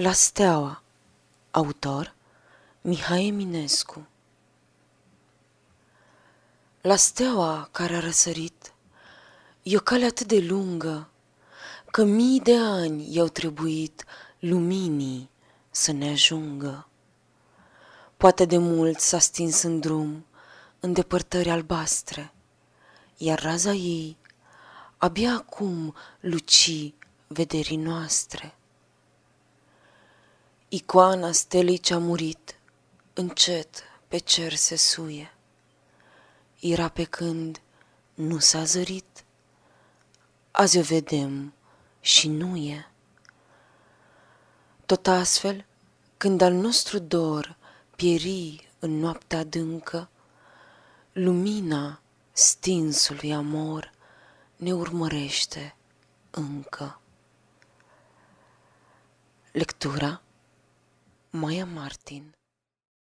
La steaua Autor Mihai Eminescu La steaua care a răsărit E o cale atât de lungă Că mii de ani i-au trebuit luminii să ne ajungă. Poate de mult s-a stins în drum, în depărtări albastre, iar raza ei abia acum luci vederii noastre. Icoana stelei ce-a murit, încet pe cer se suie. Era pe când nu s-a zărit, azi o vedem și nu e. Tot astfel, când al nostru dor pieri în noaptea adâncă, lumina stinsului amor ne urmărește încă. Lectura Maya Martin